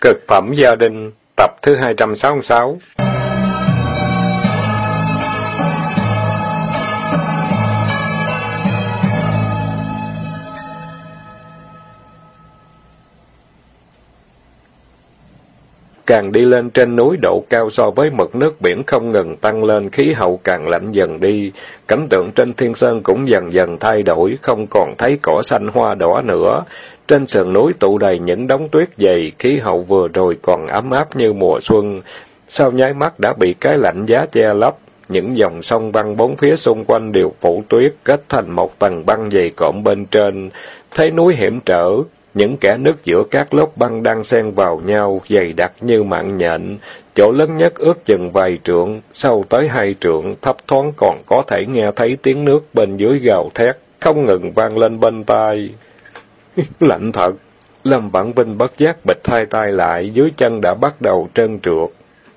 Cực phẩm gia đình, tập thứ 266 Càng đi lên trên núi độ cao so với mực nước biển không ngừng tăng lên, khí hậu càng lạnh dần đi. Cảnh tượng trên thiên sơn cũng dần dần thay đổi, không còn thấy cỏ xanh hoa đỏ nữa. Trên sườn núi tụ đầy những đống tuyết dày, khí hậu vừa rồi còn ấm áp như mùa xuân. Sau nháy mắt đã bị cái lạnh giá che lấp. Những dòng sông băng bốn phía xung quanh đều phủ tuyết, kết thành một tầng băng dày cộm bên trên. Thấy núi hiểm trở, những kẻ nứt giữa các lớp băng đang xen vào nhau, dày đặc như mạng nhện. Chỗ lớn nhất ước chừng vài trượng, sâu tới hai trượng, thấp thoáng còn có thể nghe thấy tiếng nước bên dưới gào thét, không ngừng vang lên bên tai. Lạnh thật! Lâm Vãn Vinh bất giác bịch hai tay lại, dưới chân đã bắt đầu trơn trượt.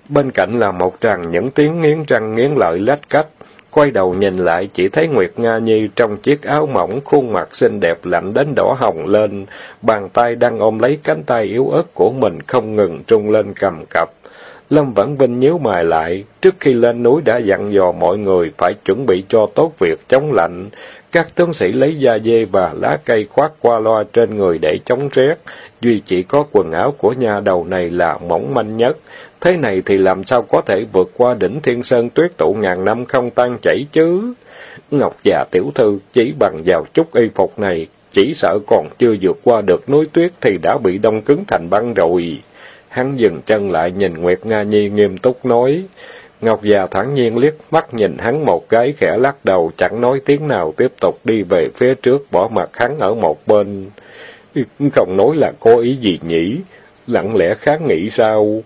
Bên cạnh là một tràng những tiếng nghiến răng nghiến lợi lách cách. Quay đầu nhìn lại chỉ thấy Nguyệt Nga Nhi trong chiếc áo mỏng, khuôn mặt xinh đẹp lạnh đến đỏ hồng lên, bàn tay đang ôm lấy cánh tay yếu ớt của mình không ngừng trung lên cầm cập. Lâm Vãn Vinh nhíu mày lại, trước khi lên núi đã dặn dò mọi người phải chuẩn bị cho tốt việc chống lạnh. Các tướng sĩ lấy da dê và lá cây khoác qua loa trên người để chống rét, duy chỉ có quần áo của nhà đầu này là mỏng manh nhất. Thế này thì làm sao có thể vượt qua đỉnh thiên sơn tuyết tụ ngàn năm không tan chảy chứ? Ngọc già tiểu thư chỉ bằng vào chút y phục này, chỉ sợ còn chưa vượt qua được núi tuyết thì đã bị đông cứng thành băng rồi. Hắn dừng chân lại nhìn Nguyệt Nga Nhi nghiêm túc nói. Ngọc già thản nhiên liếc mắt nhìn hắn một cái, khẽ lắc đầu, chẳng nói tiếng nào, tiếp tục đi về phía trước, bỏ mặt hắn ở một bên. Không nói là có ý gì nhỉ? Lặng lẽ kháng nghị sao?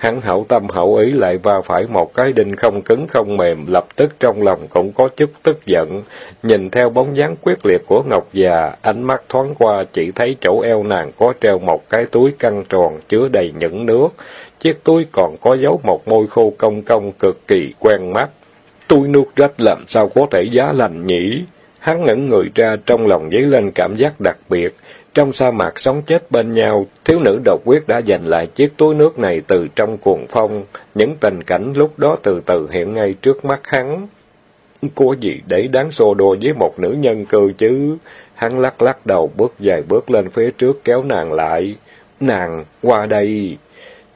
Hắn hậu tâm hậu ý lại va phải một cái đinh không cứng không mềm, lập tức trong lòng cũng có chút tức giận. Nhìn theo bóng dáng quyết liệt của Ngọc già, ánh mắt thoáng qua chỉ thấy chỗ eo nàng có treo một cái túi căng tròn chứa đầy những nước. Chiếc túi còn có dấu một môi khô cong cong cực kỳ quen mắt. Túi nước rách làm sao có thể giá lành nhỉ? Hắn ngẩn người ra trong lòng dấy lên cảm giác đặc biệt. Trong sa mạc sống chết bên nhau, thiếu nữ độc quyết đã giành lại chiếc túi nước này từ trong cuồng phong. Những tình cảnh lúc đó từ từ hiện ngay trước mắt hắn. Của gì để đáng xô đùa với một nữ nhân cư chứ? Hắn lắc lắc đầu bước dài bước lên phía trước kéo nàng lại. Nàng, qua đây!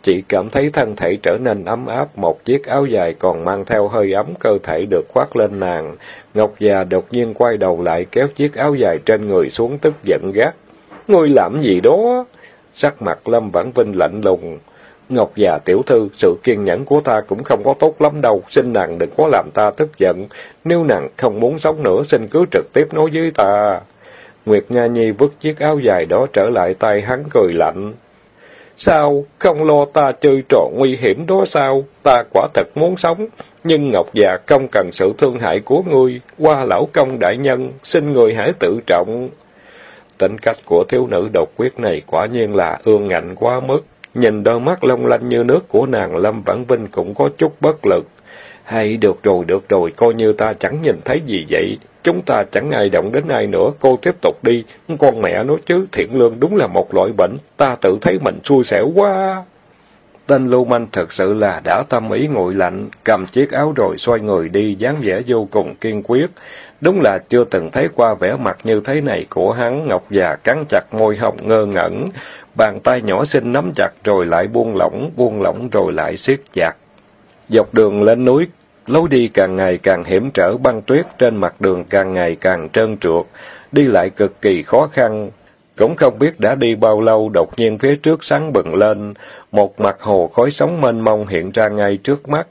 Chị cảm thấy thân thể trở nên ấm áp, một chiếc áo dài còn mang theo hơi ấm cơ thể được khoác lên nàng. Ngọc già đột nhiên quay đầu lại kéo chiếc áo dài trên người xuống tức giận gắt. Ngươi làm gì đó? Sắc mặt Lâm Vãn Vinh lạnh lùng. Ngọc già tiểu thư, sự kiên nhẫn của ta cũng không có tốt lắm đâu, xin nàng đừng có làm ta tức giận. Nếu nàng không muốn sống nữa, xin cứ trực tiếp nói với ta. Nguyệt Nga Nhi vứt chiếc áo dài đó trở lại tay hắn cười lạnh. Sao, không lo ta chơi trò nguy hiểm đó sao? Ta quả thật muốn sống, nhưng Ngọc già không cần sự thương hại của ngươi, qua lão công đại nhân, xin người hãy tự trọng. Tính cách của thiếu nữ độc quyết này quả nhiên là ương ngạnh quá mức. Nhìn đôi mắt long lanh như nước của nàng Lâm Vãn Vinh cũng có chút bất lực. Hay được rồi, được rồi, coi như ta chẳng nhìn thấy gì vậy. Chúng ta chẳng ai động đến ai nữa, cô tiếp tục đi. Con mẹ nói chứ, thiện lương đúng là một loại bệnh, ta tự thấy mình xui xẻo quá. Tên lưu manh thật sự là đã tâm ý nguội lạnh, cầm chiếc áo rồi xoay người đi, dáng vẻ vô cùng kiên quyết. Đúng là chưa từng thấy qua vẻ mặt như thế này của hắn, Ngọc già cắn chặt môi hồng ngơ ngẩn, bàn tay nhỏ xinh nắm chặt rồi lại buông lỏng, buông lỏng rồi lại siết chặt. Dọc đường lên núi, lối đi càng ngày càng hiểm trở băng tuyết trên mặt đường càng ngày càng trơn trượt, đi lại cực kỳ khó khăn. Cũng không biết đã đi bao lâu, đột nhiên phía trước sáng bừng lên, một mặt hồ khói sóng mênh mông hiện ra ngay trước mắt.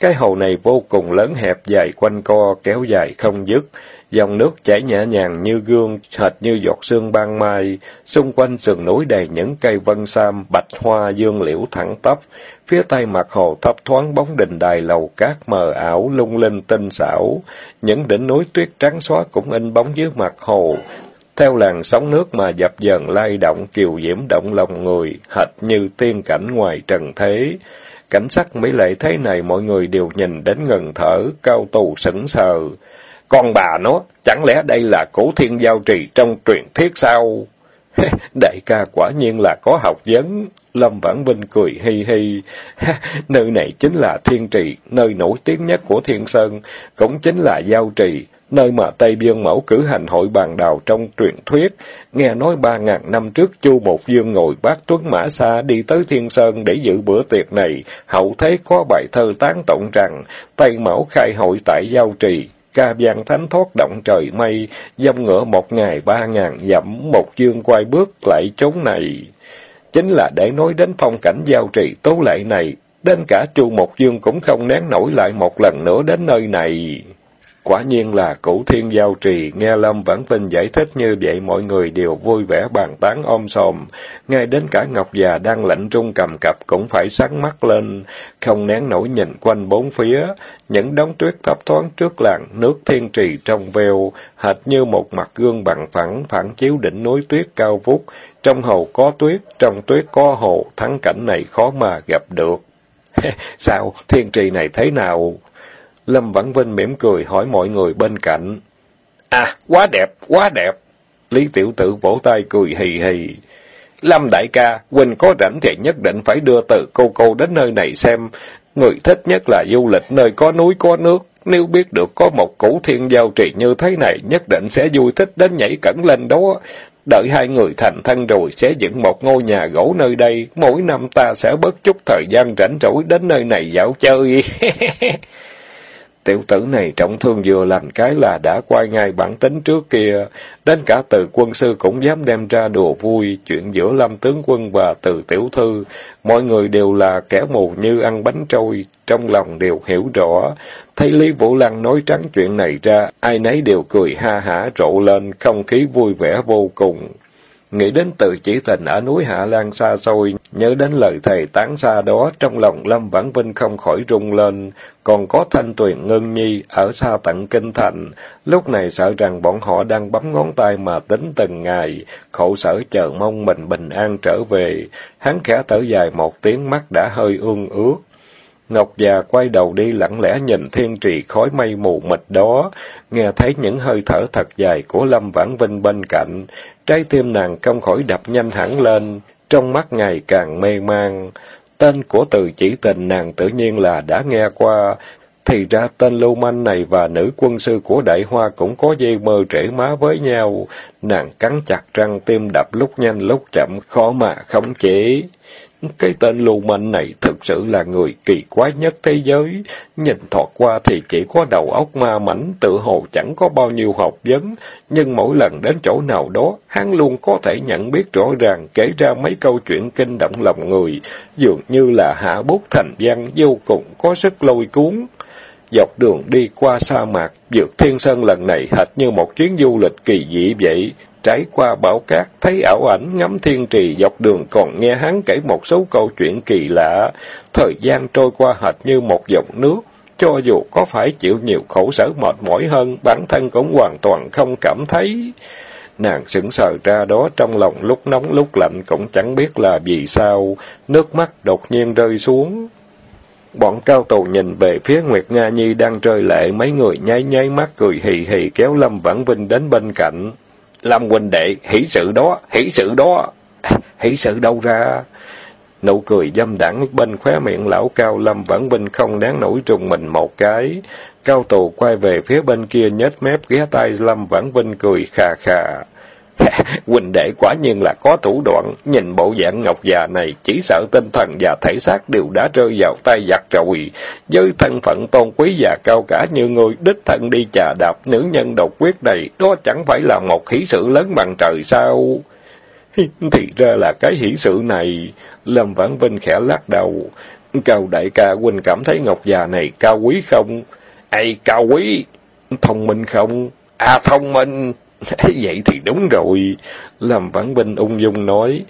Cái hồ này vô cùng lớn hẹp dài quanh co, kéo dài không dứt. Dòng nước chảy nhẹ nhàng như gương, hệt như giọt sương ban mai. Xung quanh sườn núi đầy những cây vân sam, bạch hoa, dương liễu thẳng tắp. Phía tây mặt hồ thấp thoáng bóng đình đài lầu cát mờ ảo, lung linh tinh xảo. Những đỉnh núi tuyết trắng xóa cũng in bóng dưới mặt hồ. Theo làn sóng nước mà dập dần lay động, kiều diễm động lòng người, hệt như tiên cảnh ngoài trần thế. Cảnh sắc mỹ lệ thế này mọi người đều nhìn đến ngần thở, cao tù sững sờ. Con bà nó, chẳng lẽ đây là cổ thiên giao trì trong truyền thuyết sao? Đại ca quả nhiên là có học vấn. Lâm Vãn Vinh cười hi hi. nơi này chính là Thiên Trì, nơi nổi tiếng nhất của Thiên Sơn, cũng chính là Giao Trì, nơi mà Tây Biên Mẫu cử hành hội bàn đào trong truyền thuyết. Nghe nói ba ngàn năm trước Chu Một Dương ngồi bát tuấn mã xa đi tới Thiên Sơn để dự bữa tiệc này, hậu thế có bài thơ tán tụng rằng Tây Mẫu khai hội tại Giao Trì, ca vang thánh thoát động trời mây, dâm ngựa một ngày ba ngàn dặm, một dương quay bước lại chốn này. Chính là để nói đến phong cảnh giao trì tố lệ này, đến cả chu một dương cũng không nén nổi lại một lần nữa đến nơi này. Quả nhiên là cửu thiên giao trì, nghe Lâm Vãn Vinh giải thích như vậy mọi người đều vui vẻ bàn tán ôm sòm. Ngay đến cả Ngọc già đang lạnh trung cầm cặp cũng phải sáng mắt lên, không nén nổi nhìn quanh bốn phía. Những đống tuyết thấp thoáng trước làng, nước thiên trì trong veo, hệt như một mặt gương bằng phẳng phản chiếu đỉnh núi tuyết cao vút. Trong hồ có tuyết, trong tuyết có hồ, thắng cảnh này khó mà gặp được. Sao, thiên trì này thế nào? Lâm Vãn Vinh mỉm cười hỏi mọi người bên cạnh. À, quá đẹp, quá đẹp. Lý Tiểu Tử vỗ tay cười hì hì. Lâm đại ca, Huynh có rảnh thì nhất định phải đưa từ cô cô đến nơi này xem. Người thích nhất là du lịch nơi có núi có nước. Nếu biết được có một củ thiên giao trì như thế này, nhất định sẽ vui thích đến nhảy cẩn lên đó. Đợi hai người thành thân rồi sẽ dựng một ngôi nhà gỗ nơi đây. Mỗi năm ta sẽ bớt chút thời gian rảnh rỗi đến nơi này dạo chơi. Tiểu tử này trọng thương vừa lành cái là đã quay ngay bản tính trước kia, đến cả từ quân sư cũng dám đem ra đùa vui, chuyện giữa Lâm tướng quân và từ tiểu thư, mọi người đều là kẻ mù như ăn bánh trôi, trong lòng đều hiểu rõ. Thấy Lý Vũ Lăng nói trắng chuyện này ra, ai nấy đều cười ha hả rộ lên, không khí vui vẻ vô cùng. Nghĩ đến từ chỉ tình ở núi Hạ Lan xa xôi, nhớ đến lời thầy tán xa đó, trong lòng Lâm Vãn Vinh không khỏi rung lên. Còn có Thanh Tuyền Ngân Nhi ở xa tận Kinh Thành, lúc này sợ rằng bọn họ đang bấm ngón tay mà tính từng ngày, khổ sở chờ mong mình bình an trở về. Hắn khẽ thở dài một tiếng mắt đã hơi ương ướt. Ngọc già quay đầu đi lặng lẽ nhìn thiên trì khói mây mù mịt đó, nghe thấy những hơi thở thật dài của Lâm Vãn Vinh bên cạnh, trái tim nàng không khỏi đập nhanh hẳn lên, trong mắt ngày càng mê mang. Tên của từ chỉ tình nàng tự nhiên là đã nghe qua, thì ra tên lưu manh này và nữ quân sư của đại hoa cũng có dây mơ trễ má với nhau. Nàng cắn chặt răng tim đập lúc nhanh lúc chậm, khó mà khống chế. Cái tên lưu manh này thực sự là người kỳ quái nhất thế giới. Nhìn thoạt qua thì chỉ có đầu óc ma mảnh, tự hồ chẳng có bao nhiêu học vấn. Nhưng mỗi lần đến chỗ nào đó, hắn luôn có thể nhận biết rõ ràng, kể ra mấy câu chuyện kinh động lòng người, dường như là hạ bút thành văn, vô cùng có sức lôi cuốn. Dọc đường đi qua sa mạc, vượt thiên sơn lần này hệt như một chuyến du lịch kỳ dị vậy. Trải qua bão cát, thấy ảo ảnh ngắm thiên trì dọc đường còn nghe hắn kể một số câu chuyện kỳ lạ. Thời gian trôi qua hệt như một dòng nước. Cho dù có phải chịu nhiều khổ sở mệt mỏi hơn, bản thân cũng hoàn toàn không cảm thấy. Nàng sững sờ ra đó trong lòng lúc nóng lúc lạnh cũng chẳng biết là vì sao, nước mắt đột nhiên rơi xuống. Bọn cao tù nhìn về phía Nguyệt Nga Nhi đang rơi lệ, mấy người nháy nháy mắt cười hì hì kéo Lâm Vãn Vinh đến bên cạnh. Lâm huynh đệ, hỷ sự đó, hỷ sự đó. Hỷ sự đâu ra? Nụ cười dâm đẳng bên khóe miệng lão cao Lâm Vãn Vinh không đáng nổi trùng mình một cái. Cao tù quay về phía bên kia nhếch mép ghé tay Lâm Vãn Vinh cười khà khà. Huynh đệ quả nhiên là có thủ đoạn, nhìn bộ dạng ngọc già này, chỉ sợ tinh thần và thể xác đều đã rơi vào tay giặc rồi. Với thân phận tôn quý và cao cả như người đích thân đi trà đạp nữ nhân độc quyết này, đó chẳng phải là một hỷ sự lớn bằng trời sao? Thì ra là cái hỷ sự này, Lâm Vãn Vinh khẽ lắc đầu. Cao đại ca huynh cảm thấy ngọc già này cao quý không? Ây, cao quý! Thông minh không? À, thông minh! Vậy thì đúng rồi. làm Vãn Binh ung dung nói.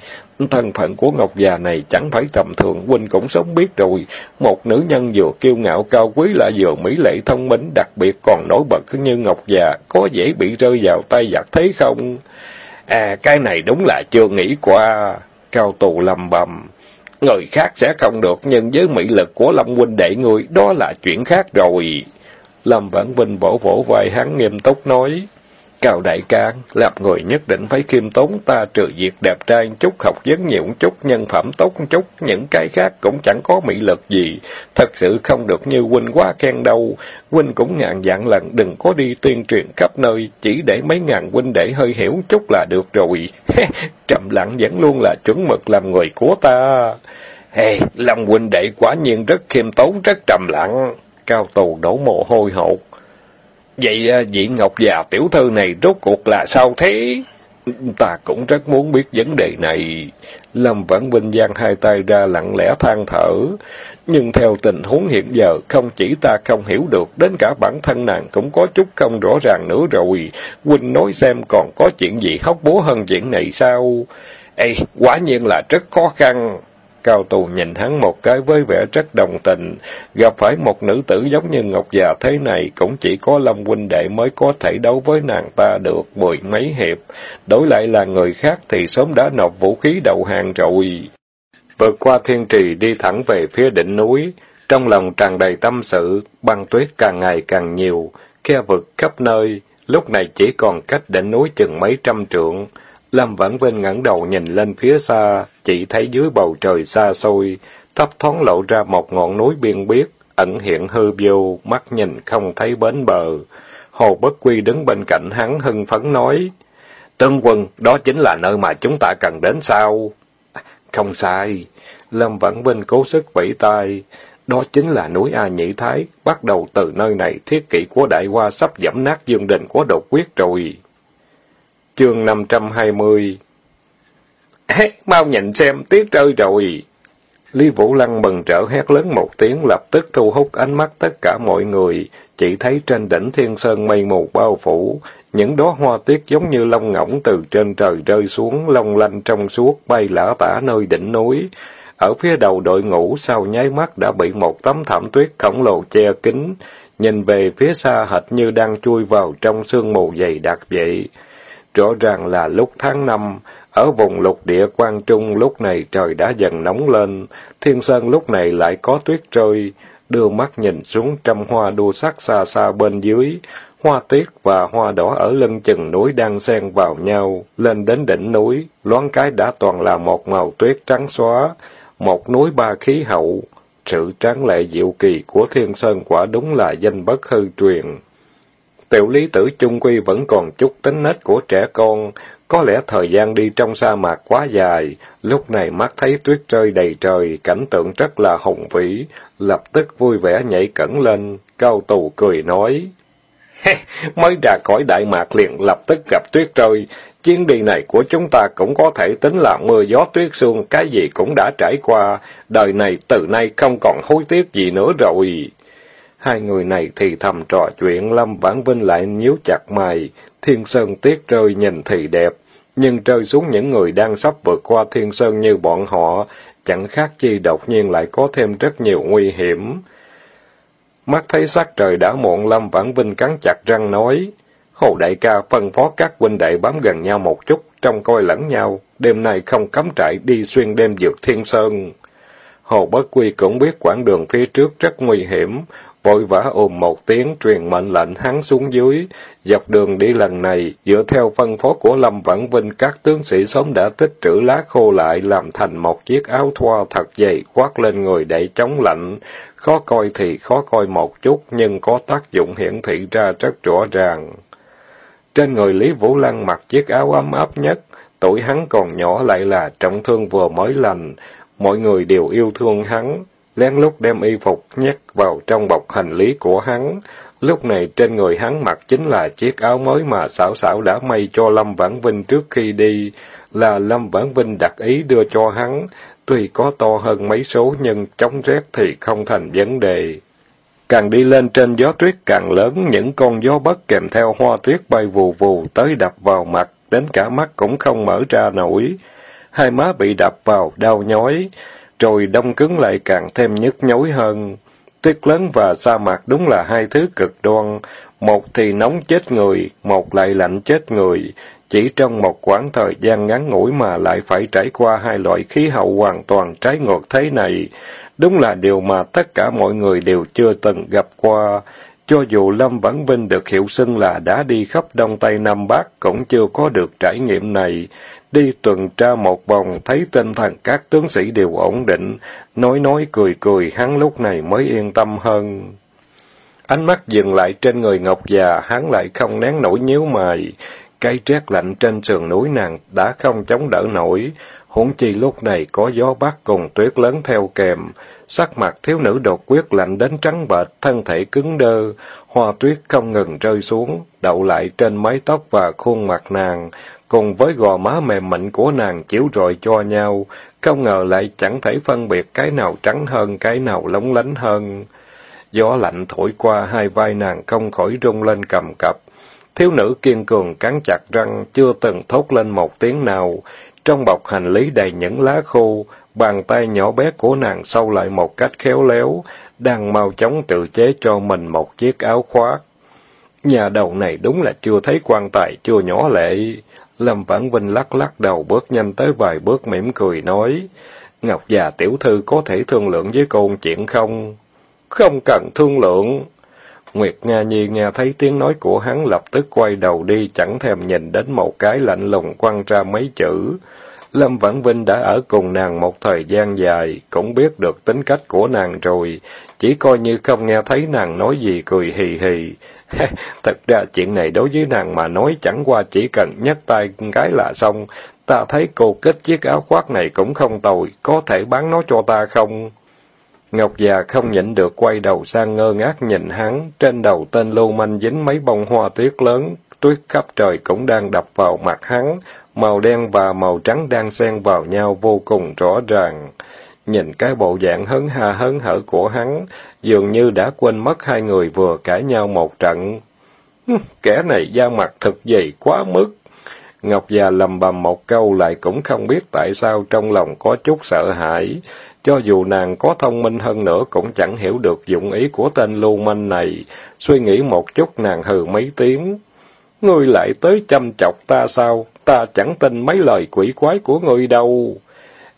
Thân phận của Ngọc già này chẳng phải tầm thường, huynh cũng sống biết rồi. Một nữ nhân vừa kiêu ngạo cao quý lại vừa mỹ lệ thông minh, đặc biệt còn nổi bật như Ngọc già, có dễ bị rơi vào tay giặc thế không? À, cái này đúng là chưa nghĩ qua. Cao tù lầm bầm. Người khác sẽ không được, nhưng với mỹ lực của Lâm huynh đệ người, đó là chuyện khác rồi. Lâm Vãn Vinh vỗ vỗ vai hắn nghiêm túc nói. Cao đại ca, làm người nhất định phải khiêm tốn ta trừ việc đẹp trai chút, học vấn nhiều chút, nhân phẩm tốt chút, những cái khác cũng chẳng có mỹ lực gì. Thật sự không được như huynh quá khen đâu. Huynh cũng ngàn dạng lần đừng có đi tuyên truyền khắp nơi, chỉ để mấy ngàn huynh để hơi hiểu chút là được rồi. Trầm lặng vẫn luôn là chuẩn mực làm người của ta. Hey, Lâm huynh đệ quả nhiên rất khiêm tốn, rất trầm lặng. Cao tù đổ mồ hôi hột. Vậy à, vị Ngọc già tiểu thư này rốt cuộc là sao thế? Ta cũng rất muốn biết vấn đề này. Lâm Vãn Vinh giang hai tay ra lặng lẽ than thở. Nhưng theo tình huống hiện giờ, không chỉ ta không hiểu được, đến cả bản thân nàng cũng có chút không rõ ràng nữa rồi. Huynh nói xem còn có chuyện gì hóc bố hơn chuyện này sao? Ê, quả nhiên là rất khó khăn. Cao tù nhìn hắn một cái với vẻ rất đồng tình. Gặp phải một nữ tử giống như Ngọc già thế này, cũng chỉ có Lâm huynh đệ mới có thể đấu với nàng ta được mười mấy hiệp. Đổi lại là người khác thì sớm đã nộp vũ khí đầu hàng rồi. Vượt qua thiên trì đi thẳng về phía đỉnh núi. Trong lòng tràn đầy tâm sự, băng tuyết càng ngày càng nhiều, khe vực khắp nơi. Lúc này chỉ còn cách đỉnh núi chừng mấy trăm trượng. Lâm Vãn Vinh ngẩng đầu nhìn lên phía xa, chỉ thấy dưới bầu trời xa xôi, thấp thoáng lộ ra một ngọn núi biên biếc, ẩn hiện hư vô, mắt nhìn không thấy bến bờ. Hồ Bất Quy đứng bên cạnh hắn hưng phấn nói, Tân quân, đó chính là nơi mà chúng ta cần đến sao? Không sai. Lâm Vãn Vinh cố sức vẫy tay. Đó chính là núi A Nhĩ Thái, bắt đầu từ nơi này thiết kỷ của đại hoa sắp dẫm nát dương đình của độc quyết rồi. Chương 520 Hét, mau nhìn xem, tiết rơi rồi. Lý Vũ Lăng bừng trở hét lớn một tiếng lập tức thu hút ánh mắt tất cả mọi người, chỉ thấy trên đỉnh thiên sơn mây mù bao phủ, những đóa hoa tiết giống như lông ngỗng từ trên trời rơi xuống, long lanh trong suốt bay lả tả nơi đỉnh núi. Ở phía đầu đội ngũ sau nháy mắt đã bị một tấm thảm tuyết khổng lồ che kín, nhìn về phía xa hệt như đang chui vào trong sương mù dày đặc vậy. Rõ ràng là lúc tháng năm, ở vùng lục địa quan trung lúc này trời đã dần nóng lên, thiên sơn lúc này lại có tuyết rơi, đưa mắt nhìn xuống trăm hoa đua sắc xa xa bên dưới, hoa tuyết và hoa đỏ ở lưng chừng núi đang xen vào nhau, lên đến đỉnh núi, loáng cái đã toàn là một màu tuyết trắng xóa, một núi ba khí hậu. Sự tráng lệ diệu kỳ của thiên sơn quả đúng là danh bất hư truyền. Tiểu lý tử chung quy vẫn còn chút tính nết của trẻ con, có lẽ thời gian đi trong sa mạc quá dài, lúc này mắt thấy tuyết rơi đầy trời, cảnh tượng rất là hùng vĩ, lập tức vui vẻ nhảy cẩn lên, cao tù cười nói. Mới ra khỏi Đại Mạc liền lập tức gặp tuyết rơi, chuyến đi này của chúng ta cũng có thể tính là mưa gió tuyết sương, cái gì cũng đã trải qua, đời này từ nay không còn hối tiếc gì nữa rồi. Hai người này thì thầm trò chuyện, Lâm Vãn Vinh lại nhíu chặt mày, thiên sơn tiết rơi nhìn thì đẹp, nhưng rơi xuống những người đang sắp vượt qua thiên sơn như bọn họ, chẳng khác chi đột nhiên lại có thêm rất nhiều nguy hiểm. Mắt thấy sắc trời đã muộn, Lâm Vãn Vinh cắn chặt răng nói, Hồ đại ca phân phó các huynh đệ bám gần nhau một chút, trông coi lẫn nhau, đêm nay không cắm trại đi xuyên đêm vượt thiên sơn. Hồ Bất Quy cũng biết quãng đường phía trước rất nguy hiểm, vội vã ôm một tiếng truyền mệnh lệnh hắn xuống dưới. Dọc đường đi lần này, dựa theo phân phó của Lâm Vãn Vinh, các tướng sĩ sớm đã tích trữ lá khô lại, làm thành một chiếc áo thoa thật dày khoác lên người để chống lạnh. Khó coi thì khó coi một chút, nhưng có tác dụng hiển thị ra rất rõ ràng. Trên người Lý Vũ Lăng mặc chiếc áo ấm áp nhất, tuổi hắn còn nhỏ lại là trọng thương vừa mới lành, mọi người đều yêu thương hắn lén lút đem y phục nhét vào trong bọc hành lý của hắn. Lúc này trên người hắn mặc chính là chiếc áo mới mà xảo xảo đã may cho Lâm Vãn Vinh trước khi đi, là Lâm Vãn Vinh đặt ý đưa cho hắn, tuy có to hơn mấy số nhưng chống rét thì không thành vấn đề. Càng đi lên trên gió tuyết càng lớn, những con gió bất kèm theo hoa tuyết bay vù vù tới đập vào mặt, đến cả mắt cũng không mở ra nổi. Hai má bị đập vào, đau nhói rồi đông cứng lại càng thêm nhức nhối hơn. Tuyết lớn và sa mạc đúng là hai thứ cực đoan, một thì nóng chết người, một lại lạnh chết người. Chỉ trong một khoảng thời gian ngắn ngủi mà lại phải trải qua hai loại khí hậu hoàn toàn trái ngược thế này, đúng là điều mà tất cả mọi người đều chưa từng gặp qua. Cho dù Lâm Vãn Vinh được hiệu xưng là đã đi khắp Đông Tây Nam Bắc, cũng chưa có được trải nghiệm này. Đi tuần tra một vòng, thấy tinh thần các tướng sĩ đều ổn định, nói nói cười cười, hắn lúc này mới yên tâm hơn. Ánh mắt dừng lại trên người Ngọc già, hắn lại không nén nổi nhíu mày. Cái rét lạnh trên sườn núi nàng đã không chống đỡ nổi, huống chi lúc này có gió bắc cùng tuyết lớn theo kèm. Sắc mặt thiếu nữ đột quyết lạnh đến trắng bệch, thân thể cứng đơ, hoa tuyết không ngừng rơi xuống, đậu lại trên mái tóc và khuôn mặt nàng, cùng với gò má mềm mịn của nàng chiếu rọi cho nhau, không ngờ lại chẳng thể phân biệt cái nào trắng hơn, cái nào lóng lánh hơn. Gió lạnh thổi qua hai vai nàng không khỏi rung lên cầm cập. Thiếu nữ kiên cường cắn chặt răng, chưa từng thốt lên một tiếng nào. Trong bọc hành lý đầy những lá khô, bàn tay nhỏ bé của nàng sâu lại một cách khéo léo, đang mau chóng tự chế cho mình một chiếc áo khoác. Nhà đầu này đúng là chưa thấy quan tài, chưa nhỏ lệ. Lâm Vãn Vinh lắc lắc đầu bước nhanh tới vài bước mỉm cười nói, Ngọc già tiểu thư có thể thương lượng với cô chuyện không? Không cần thương lượng. Nguyệt Nga Nhi nghe thấy tiếng nói của hắn lập tức quay đầu đi, chẳng thèm nhìn đến một cái lạnh lùng quăng ra mấy chữ. Lâm Vãn Vinh đã ở cùng nàng một thời gian dài, cũng biết được tính cách của nàng rồi, chỉ coi như không nghe thấy nàng nói gì cười hì hì. Thật ra chuyện này đối với nàng mà nói chẳng qua chỉ cần nhấc tay cái là xong. Ta thấy cô kết chiếc áo khoác này cũng không tồi, có thể bán nó cho ta không? Ngọc già không nhịn được quay đầu sang ngơ ngác nhìn hắn, trên đầu tên lưu manh dính mấy bông hoa tuyết lớn, tuyết khắp trời cũng đang đập vào mặt hắn, màu đen và màu trắng đang xen vào nhau vô cùng rõ ràng. Nhìn cái bộ dạng hấn ha hấn hở của hắn, dường như đã quên mất hai người vừa cãi nhau một trận. Kẻ này da mặt thật dày quá mức. Ngọc già lầm bầm một câu lại cũng không biết tại sao trong lòng có chút sợ hãi. Cho dù nàng có thông minh hơn nữa cũng chẳng hiểu được dụng ý của tên lưu manh này. Suy nghĩ một chút nàng hừ mấy tiếng. Ngươi lại tới chăm chọc ta sao? Ta chẳng tin mấy lời quỷ quái của ngươi đâu.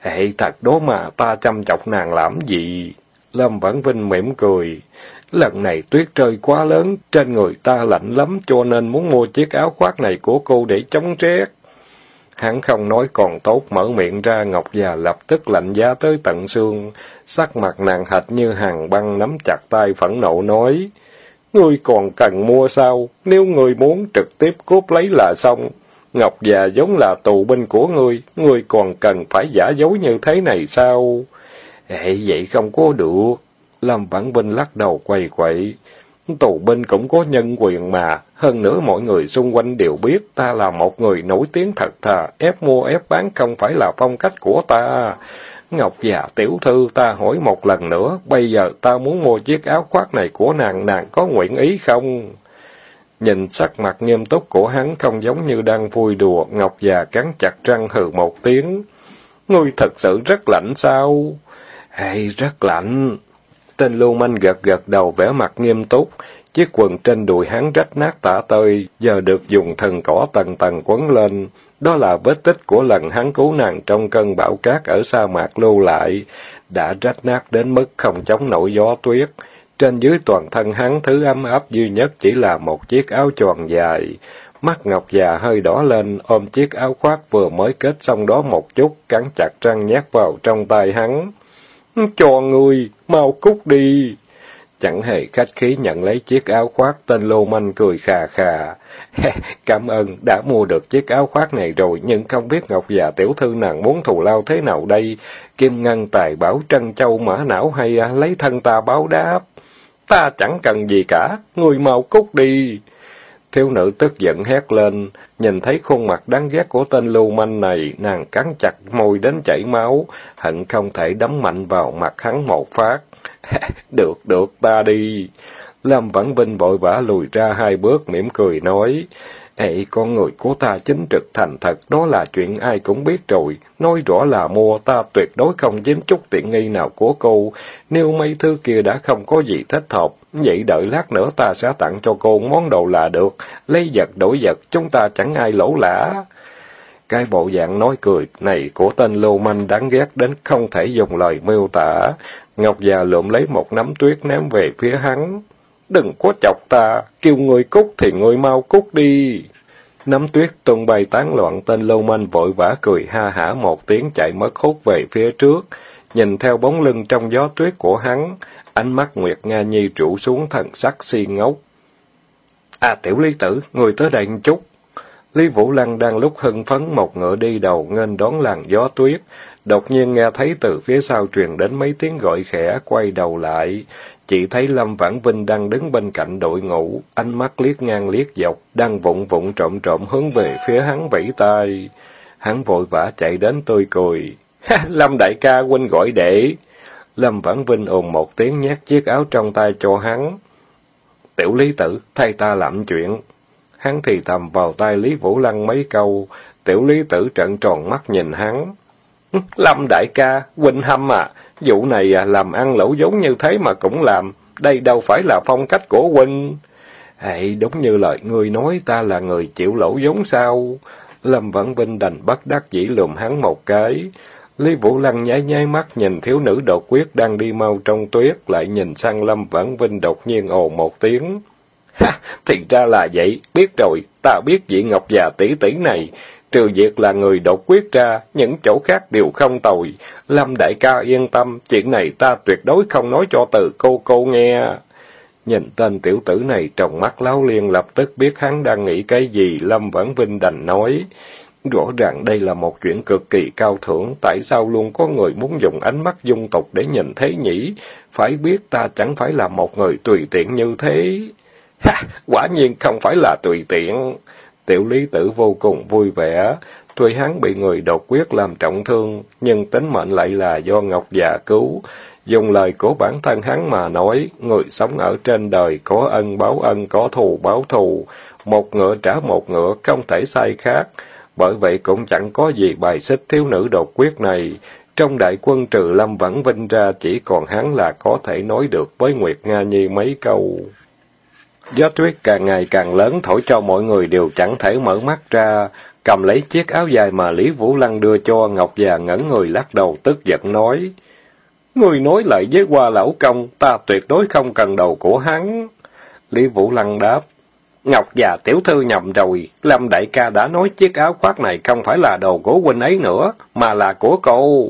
Hệ thật đó mà ta chăm chọc nàng làm gì? Lâm Vãn Vinh mỉm cười. Lần này tuyết rơi quá lớn, trên người ta lạnh lắm cho nên muốn mua chiếc áo khoác này của cô để chống rét. Hắn không nói còn tốt, mở miệng ra, Ngọc già lập tức lạnh giá tới tận xương. Sắc mặt nàng hệt như hàng băng nắm chặt tay phẫn nộ nói. Ngươi còn cần mua sao? Nếu ngươi muốn trực tiếp cướp lấy là xong. Ngọc già giống là tù binh của ngươi, ngươi còn cần phải giả dối như thế này sao? Ê, vậy không có được. Lâm Vãn Vinh lắc đầu quay quậy. Tù binh cũng có nhân quyền mà, hơn nữa mọi người xung quanh đều biết ta là một người nổi tiếng thật thà, ép mua ép bán không phải là phong cách của ta. Ngọc già tiểu thư ta hỏi một lần nữa, bây giờ ta muốn mua chiếc áo khoác này của nàng, nàng có nguyện ý không? Nhìn sắc mặt nghiêm túc của hắn không giống như đang vui đùa, Ngọc già cắn chặt răng hừ một tiếng. Ngươi thật sự rất lạnh sao? Hay rất lạnh. Tên lưu manh gật gật đầu vẻ mặt nghiêm túc. Chiếc quần trên đùi hắn rách nát tả tơi, giờ được dùng thần cỏ tầng tầng quấn lên. Đó là vết tích của lần hắn cứu nàng trong cơn bão cát ở sa mạc lưu lại, đã rách nát đến mức không chống nổi gió tuyết. Trên dưới toàn thân hắn thứ ấm áp duy nhất chỉ là một chiếc áo tròn dài. Mắt ngọc già hơi đỏ lên, ôm chiếc áo khoác vừa mới kết xong đó một chút, cắn chặt răng nhét vào trong tay hắn. Cho người mau cút đi. Chẳng hề khách khí nhận lấy chiếc áo khoác, tên lô manh cười khà khà. Cảm ơn, đã mua được chiếc áo khoác này rồi, nhưng không biết Ngọc già tiểu thư nàng muốn thù lao thế nào đây? Kim ngân tài bảo trân châu mã não hay à, lấy thân ta báo đáp? Ta chẳng cần gì cả, người mau cút đi. Thiếu nữ tức giận hét lên, nhìn thấy khuôn mặt đáng ghét của tên lưu manh này, nàng cắn chặt môi đến chảy máu, hận không thể đấm mạnh vào mặt hắn một phát. được, được, ta đi. Lâm Vãn Vinh vội vã lùi ra hai bước, mỉm cười nói, Ê, con người của ta chính trực thành thật, đó là chuyện ai cũng biết rồi. Nói rõ là mua, ta tuyệt đối không chiếm chút tiện nghi nào của cô. Nếu mấy thứ kia đã không có gì thích hợp, vậy đợi lát nữa ta sẽ tặng cho cô món đồ là được. Lấy vật đổi vật, chúng ta chẳng ai lỗ lã. Cái bộ dạng nói cười này của tên lưu manh đáng ghét đến không thể dùng lời miêu tả. Ngọc già lượm lấy một nắm tuyết ném về phía hắn đừng có chọc ta, kêu người cút thì người mau cút đi. Nắm tuyết tung bay tán loạn tên lâu manh vội vã cười ha hả một tiếng chạy mất hút về phía trước, nhìn theo bóng lưng trong gió tuyết của hắn, ánh mắt Nguyệt Nga Nhi trụ xuống thần sắc si ngốc. À tiểu lý tử, người tới đây một chút. Lý Vũ Lăng đang lúc hưng phấn một ngựa đi đầu nghênh đón làn gió tuyết, đột nhiên nghe thấy từ phía sau truyền đến mấy tiếng gọi khẽ, quay đầu lại, chỉ thấy Lâm Vãn Vinh đang đứng bên cạnh đội ngũ, ánh mắt liếc ngang liếc dọc, đang vụng vụng trộm trộm hướng về phía hắn vẫy tay. Hắn vội vã chạy đến tươi cười. Lâm đại ca huynh gọi để. Lâm Vãn Vinh ồn một tiếng nhét chiếc áo trong tay cho hắn. Tiểu lý tử, thay ta làm chuyện. Hắn thì thầm vào tay Lý Vũ Lăng mấy câu, tiểu lý tử trận tròn mắt nhìn hắn. Lâm đại ca, huynh hâm à, vụ này à, làm ăn lẩu giống như thế mà cũng làm, đây đâu phải là phong cách của huynh. Hệ, đúng như lời người nói ta là người chịu lỗ giống sao? Lâm Vãn Vinh đành bắt đắc dĩ lùm hắn một cái. Lý Vũ Lăng nháy nháy mắt nhìn thiếu nữ đột quyết đang đi mau trong tuyết, lại nhìn sang Lâm Vãn Vinh đột nhiên ồ một tiếng. Ha, thì ra là vậy, biết rồi, ta biết vị Ngọc già tỷ tỷ này, trừ việc là người đột quyết ra, những chỗ khác đều không tồi. Lâm đại ca yên tâm, chuyện này ta tuyệt đối không nói cho từ cô cô nghe. Nhìn tên tiểu tử này trong mắt láo liên lập tức biết hắn đang nghĩ cái gì, Lâm Vãn Vinh đành nói. Rõ ràng đây là một chuyện cực kỳ cao thượng, tại sao luôn có người muốn dùng ánh mắt dung tục để nhìn thấy nhỉ? Phải biết ta chẳng phải là một người tùy tiện như thế. Ha, quả nhiên không phải là tùy tiện. Tiểu lý tử vô cùng vui vẻ. Tuy hắn bị người đột quyết làm trọng thương, nhưng tính mệnh lại là do Ngọc già cứu. Dùng lời của bản thân hắn mà nói, người sống ở trên đời có ân báo ân, có thù báo thù. Một ngựa trả một ngựa, không thể sai khác. Bởi vậy cũng chẳng có gì bài xích thiếu nữ đột quyết này. Trong đại quân trừ Lâm vẫn Vinh ra, chỉ còn hắn là có thể nói được với Nguyệt Nga Nhi mấy câu. Gió tuyết càng ngày càng lớn thổi cho mọi người đều chẳng thể mở mắt ra, cầm lấy chiếc áo dài mà Lý Vũ Lăng đưa cho Ngọc già ngẩn người lắc đầu tức giận nói. Người nói lại với qua lão công, ta tuyệt đối không cần đầu của hắn. Lý Vũ Lăng đáp. Ngọc già tiểu thư nhầm rồi, Lâm đại ca đã nói chiếc áo khoác này không phải là đồ của huynh ấy nữa, mà là của cô.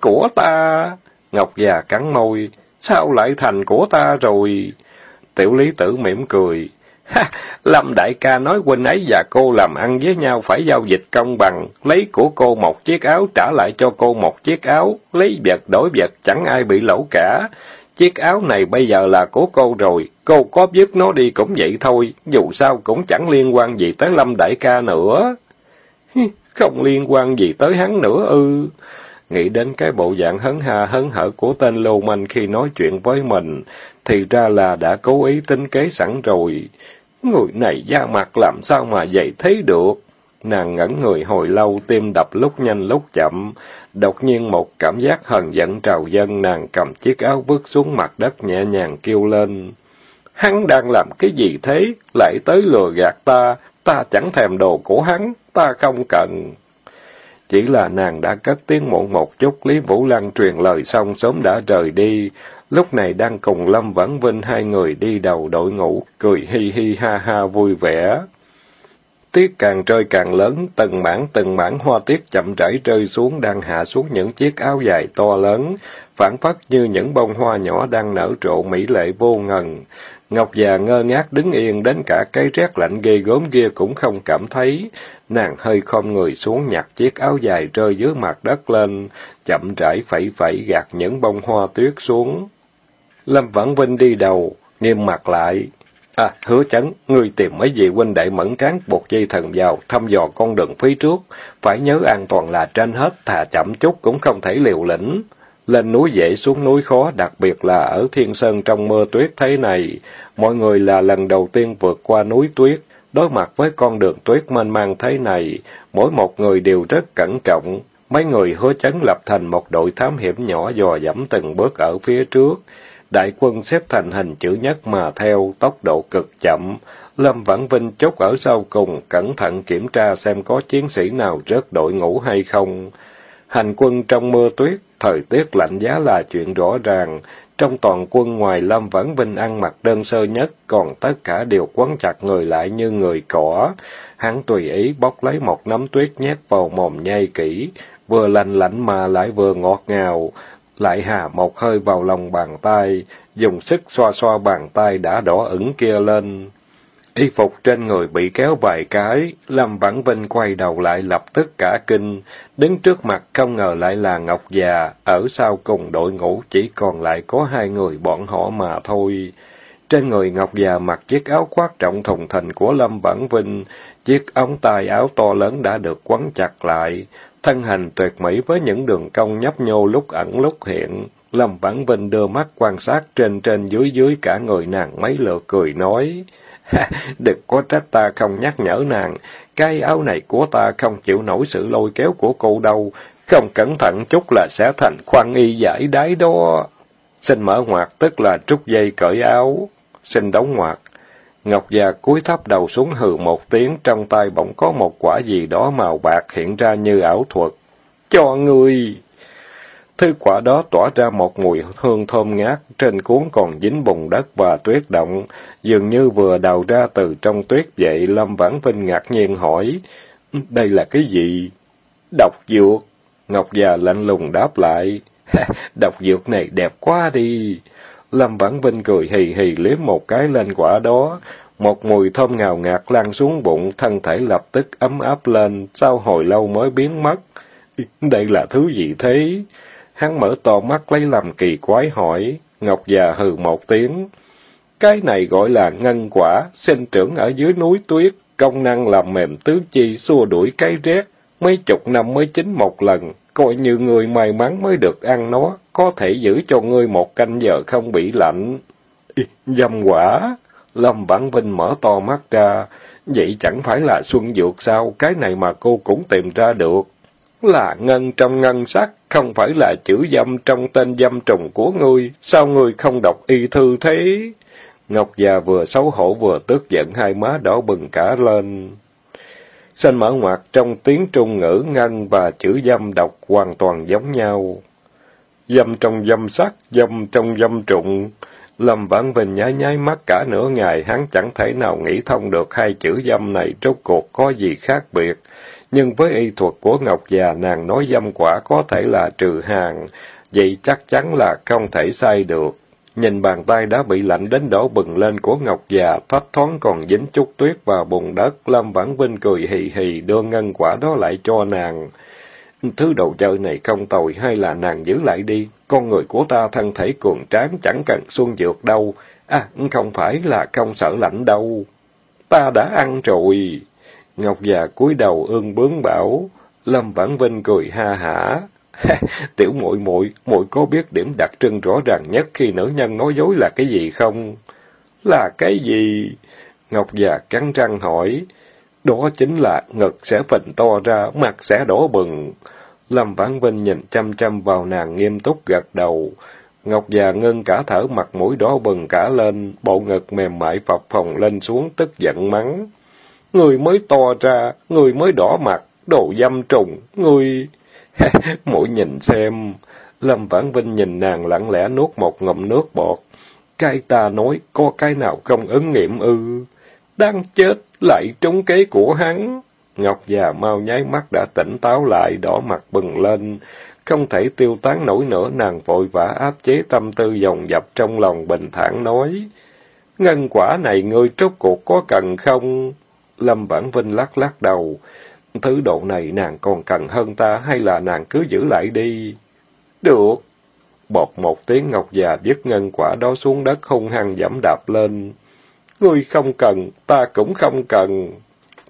Của ta? Ngọc già cắn môi, sao lại thành của ta rồi? Tiểu lý tử mỉm cười. Ha, Lâm đại ca nói huynh ấy và cô làm ăn với nhau phải giao dịch công bằng, lấy của cô một chiếc áo trả lại cho cô một chiếc áo, lấy vật đổi vật chẳng ai bị lỗ cả. Chiếc áo này bây giờ là của cô rồi, cô có giúp nó đi cũng vậy thôi, dù sao cũng chẳng liên quan gì tới Lâm đại ca nữa. Không liên quan gì tới hắn nữa ư. Nghĩ đến cái bộ dạng hấn hà hấn hở của tên lưu manh khi nói chuyện với mình, thì ra là đã cố ý tính kế sẵn rồi. Người này da mặt làm sao mà vậy thấy được? Nàng ngẩn người hồi lâu, tim đập lúc nhanh lúc chậm. Đột nhiên một cảm giác hờn giận trào dân, nàng cầm chiếc áo vứt xuống mặt đất nhẹ nhàng kêu lên. Hắn đang làm cái gì thế? Lại tới lừa gạt ta, ta chẳng thèm đồ của hắn, ta không cần. Chỉ là nàng đã cất tiếng muộn một chút, Lý Vũ Lăng truyền lời xong sớm đã rời đi. Lúc này đang cùng Lâm Vãn Vinh hai người đi đầu đội ngũ, cười hi hi ha ha vui vẻ. Tiết càng rơi càng lớn, từng mảng từng mảng hoa tiết chậm rãi rơi xuống đang hạ xuống những chiếc áo dài to lớn, phản phất như những bông hoa nhỏ đang nở rộ mỹ lệ vô ngần. Ngọc già ngơ ngác đứng yên đến cả cái rét lạnh ghê gớm kia cũng không cảm thấy. Nàng hơi khom người xuống nhặt chiếc áo dài rơi dưới mặt đất lên, chậm rãi phẩy phẩy gạt những bông hoa tuyết xuống. Lâm Vãn Vinh đi đầu, nghiêm mặt lại. À, hứa chấn, ngươi tìm mấy vị huynh đệ mẫn cán buộc dây thần vào, thăm dò con đường phía trước. Phải nhớ an toàn là trên hết, thà chậm chút cũng không thể liều lĩnh. Lên núi dễ xuống núi khó, đặc biệt là ở Thiên Sơn trong mưa tuyết thế này. Mọi người là lần đầu tiên vượt qua núi tuyết. Đối mặt với con đường tuyết mênh mang thế này, mỗi một người đều rất cẩn trọng. Mấy người hứa chấn lập thành một đội thám hiểm nhỏ dò dẫm từng bước ở phía trước. Đại quân xếp thành hình chữ nhất mà theo, tốc độ cực chậm. Lâm Vãn Vinh chốt ở sau cùng, cẩn thận kiểm tra xem có chiến sĩ nào rớt đội ngũ hay không. Hành quân trong mưa tuyết, thời tiết lạnh giá là chuyện rõ ràng. Trong toàn quân ngoài Lâm Vãn Vinh ăn mặc đơn sơ nhất, còn tất cả đều quấn chặt người lại như người cỏ. Hắn tùy ý bóc lấy một nắm tuyết nhét vào mồm nhai kỹ, vừa lạnh lạnh mà lại vừa ngọt ngào. Lại hà một hơi vào lòng bàn tay, dùng sức xoa xoa bàn tay đã đỏ ửng kia lên. Y phục trên người bị kéo vài cái, Lâm Vãn Vinh quay đầu lại lập tức cả kinh, đứng trước mặt không ngờ lại là Ngọc già, ở sau cùng đội ngũ chỉ còn lại có hai người bọn họ mà thôi. Trên người Ngọc già mặc chiếc áo khoác trọng thùng thình của Lâm Vãn Vinh, chiếc ống tay áo to lớn đã được quấn chặt lại, thân hình tuyệt mỹ với những đường cong nhấp nhô lúc ẩn lúc hiện. Lâm Vãn Vinh đưa mắt quan sát trên trên dưới dưới cả người nàng mấy lượt cười nói. Đừng có trách ta không nhắc nhở nàng, cái áo này của ta không chịu nổi sự lôi kéo của cô đâu, không cẩn thận chút là sẽ thành khoan y giải đáy đó. Xin mở ngoặt tức là trút dây cởi áo, xin đóng ngoặt. Ngọc già cúi thấp đầu xuống hừ một tiếng, trong tay bỗng có một quả gì đó màu bạc hiện ra như ảo thuật. Cho người. Thứ quả đó tỏa ra một mùi hương thơm ngát, trên cuốn còn dính bùn đất và tuyết động, dường như vừa đào ra từ trong tuyết vậy, Lâm Vãn Vinh ngạc nhiên hỏi, đây là cái gì? Độc dược. Ngọc già lạnh lùng đáp lại, độc dược này đẹp quá đi. Lâm Vãn Vinh cười hì hì liếm một cái lên quả đó, một mùi thơm ngào ngạt lan xuống bụng, thân thể lập tức ấm áp lên, sau hồi lâu mới biến mất. Đây là thứ gì thế? Hắn mở to mắt lấy làm kỳ quái hỏi, Ngọc già hừ một tiếng. Cái này gọi là ngân quả, sinh trưởng ở dưới núi tuyết, công năng làm mềm tứ chi, xua đuổi cái rét, mấy chục năm mới chín một lần, coi như người may mắn mới được ăn nó, có thể giữ cho ngươi một canh giờ không bị lạnh. Dâm quả! Lâm Bản Vinh mở to mắt ra, vậy chẳng phải là xuân dược sao, cái này mà cô cũng tìm ra được. Là ngân trong ngân sắc, không phải là chữ dâm trong tên dâm trùng của ngươi, sao ngươi không đọc y thư thế? Ngọc già vừa xấu hổ vừa tức giận hai má đỏ bừng cả lên. Xin mở ngoặt trong tiếng trung ngữ ngân và chữ dâm đọc hoàn toàn giống nhau. Dâm trong dâm sắc, dâm trong dâm trụng. Lâm Vãn Vinh nháy nháy mắt cả nửa ngày, hắn chẳng thể nào nghĩ thông được hai chữ dâm này rốt cuộc có gì khác biệt. Nhưng với y thuật của Ngọc già, nàng nói dâm quả có thể là trừ hàng, vậy chắc chắn là không thể sai được. Nhìn bàn tay đã bị lạnh đến đổ bừng lên của Ngọc già, thấp thoáng còn dính chút tuyết vào bùn đất, Lâm Vãn Vinh cười hì hì đưa ngân quả đó lại cho nàng. Thứ đồ chơi này không tồi hay là nàng giữ lại đi, con người của ta thân thể cường tráng chẳng cần xuân dược đâu, à, không phải là không sợ lạnh đâu. Ta đã ăn rồi. Ngọc già cúi đầu ương bướng bảo, Lâm Vãn Vinh cười ha hả. Tiểu muội muội, muội có biết điểm đặc trưng rõ ràng nhất khi nữ nhân nói dối là cái gì không? Là cái gì? Ngọc già cắn răng hỏi. Đó chính là ngực sẽ phình to ra, mặt sẽ đỏ bừng. Lâm Vãn Vinh nhìn chăm chăm vào nàng nghiêm túc gật đầu. Ngọc già ngưng cả thở mặt mũi đỏ bừng cả lên, bộ ngực mềm mại phập phồng lên xuống tức giận mắng. Người mới to ra, người mới đỏ mặt, đồ dâm trùng, người... mỗi nhìn xem. Lâm Vãn Vinh nhìn nàng lặng lẽ nuốt một ngụm nước bọt. Cái ta nói, có cái nào không ứng nghiệm ư? Đang chết, lại trúng kế của hắn. Ngọc già mau nháy mắt đã tỉnh táo lại, đỏ mặt bừng lên. Không thể tiêu tán nổi nữa, nàng vội vã áp chế tâm tư dòng dập trong lòng bình thản nói. Ngân quả này ngươi trốt cuộc có cần không? Lâm Vãn Vinh lắc lắc đầu. Thứ độ này nàng còn cần hơn ta hay là nàng cứ giữ lại đi? Được. Bọt một tiếng ngọc già dứt ngân quả đó xuống đất hung hăng giảm đạp lên. Ngươi không cần, ta cũng không cần.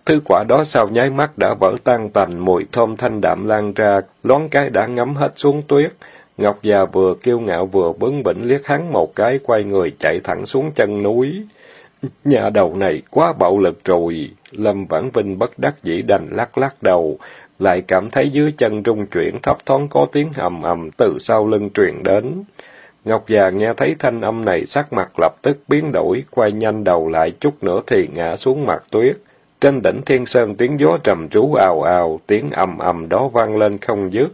Thứ quả đó sau nháy mắt đã vỡ tan tành, mùi thơm thanh đạm lan ra, loáng cái đã ngấm hết xuống tuyết. Ngọc già vừa kiêu ngạo vừa bướng bỉnh liếc hắn một cái, quay người chạy thẳng xuống chân núi. Nhà đầu này quá bạo lực rồi. Lâm Vãn Vinh bất đắc dĩ đành lắc lắc đầu, lại cảm thấy dưới chân rung chuyển thấp thoáng có tiếng ầm ầm từ sau lưng truyền đến. Ngọc già nghe thấy thanh âm này sắc mặt lập tức biến đổi, quay nhanh đầu lại chút nữa thì ngã xuống mặt tuyết. Trên đỉnh thiên sơn tiếng gió trầm trú ào ào, tiếng ầm ầm đó vang lên không dứt.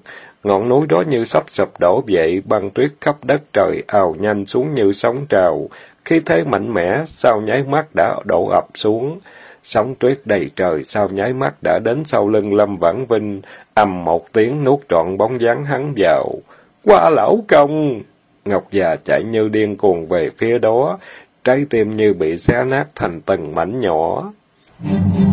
Ngọn núi đó như sắp sụp đổ vậy, băng tuyết khắp đất trời ào nhanh xuống như sóng trào. khi thế mạnh mẽ, sau nháy mắt đã đổ ập xuống. Sóng tuyết đầy trời, sau nháy mắt đã đến sau lưng Lâm Vãn Vinh, ầm một tiếng nuốt trọn bóng dáng hắn vào. Qua lão công! Ngọc già chạy như điên cuồng về phía đó, trái tim như bị xé nát thành từng mảnh nhỏ. Mm-hmm.